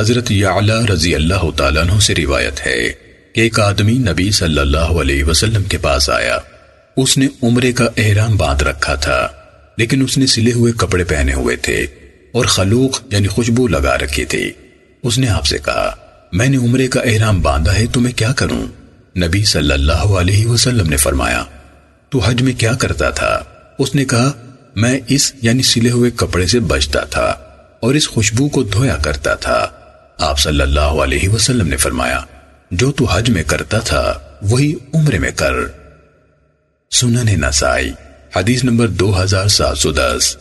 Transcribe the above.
حضرت یعلا رضی اللہ تعالیٰ عنہ سے روایت ہے کہ ایک آدمی نبی صلی اللہ علیہ وسلم کے پاس آیا۔ اس نے عمرے کا احرام باندھ رکھا تھا، لیکن اس نے سلے ہوئے کپڑے پہنے ہوئے تھے اور خلوق یعنی خوشبو لگا رکھی تھی۔ اس نے آپ سے کہا، میں نے عمرے کا احرام باندھا ہے، تو میں کیا کروں؟ نبی صلی اللہ علیہ وسلم نے فرمایا، تو حج میں کیا کرتا تھا؟ اس نے کہا، میں اس یعنی سلے ہوئے کپڑے سے بچتا تھا اور اس خوشبو کو دھویا کرتا تھا۔ آپ صلی اللہ علیہ وسلم نے فرمایا، جو تو حج میں کرتا تھا، وہی عمرے میں کر۔ سنن نسائی، حدیث نمبر دو ہزار سات سو دس۔